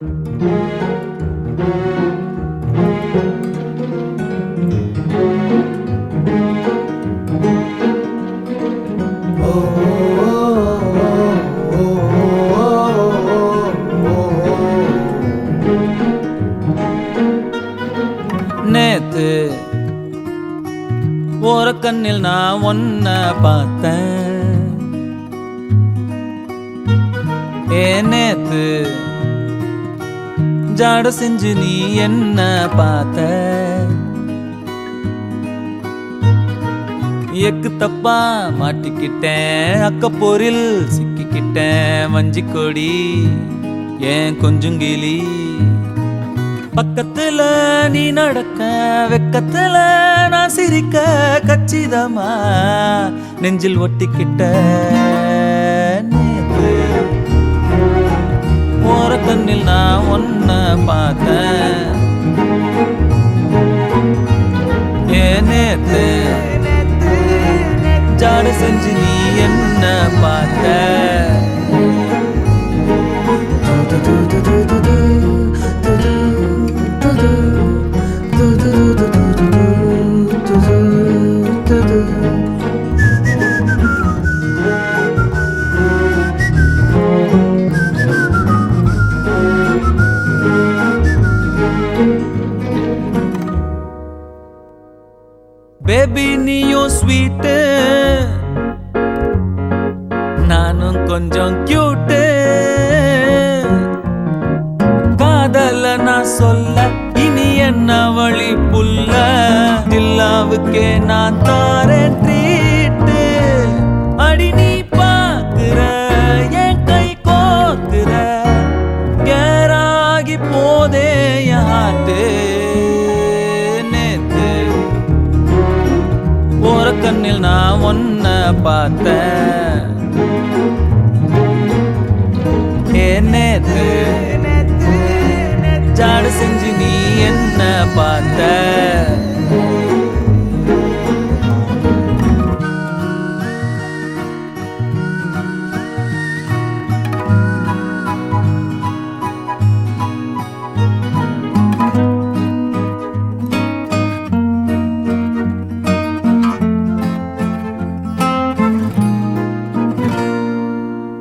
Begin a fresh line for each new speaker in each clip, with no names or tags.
நேத்து ஓர கண்ணில் நான் ஒன்ன பார்த்தேன். ஏ நேத்து ஜாட செஞ்சு நீ என்ன பார்த்த? எக்கு தப்பா மாட்டிக்கிட்டேன். அக்கப்போரில் சிக்கிக்கிட்டேன். வஞ்சி கொடி ஏன் கொஞ்சுங்கிளி பக்கத்துல நீ நடக்க வெக்கத்துல நான் சிரிக்க கச்சிதமா நெஞ்சில் ஒட்டிக்கிட்ட. ஜாட செஞ்சு நீ என்ன பார்த்த? பேபி நீயும் ஸ்வீட்டு நானும் கொஞ்சம் கியூட்டு காதல நான் சொல்ல இனி என்ன வழி புல்ல? தில்லாவுக்கே நான் தாரேன். நான் ஒன்ன பார்த்தேன். நேத்து? ஜாடு செஞ்சு நீ என்ன பார்த்த?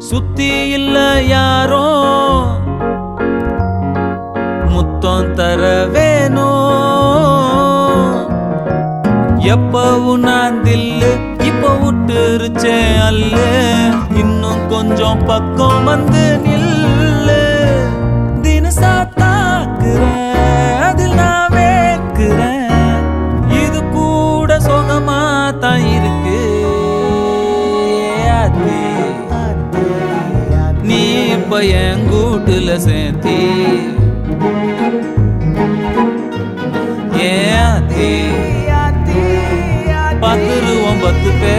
சுத்தி இல்ல யாரோ. முத்தம் தர வேணும் எப்பவும் நான் தில்லு இப்ப விட்டுருச்சேன் அல்ல. இன்னும் கொஞ்சம் பக்கம் வந்து நில்லு. தினசா தாக்குறேன் அதில் நான் வேக்குறேன். இது கூட சுகமா தான் இருக்கு. அது நீ என் கூட்டுல சேர்த்தி. ஏன் பத்து ரூபம் பத்து பேர்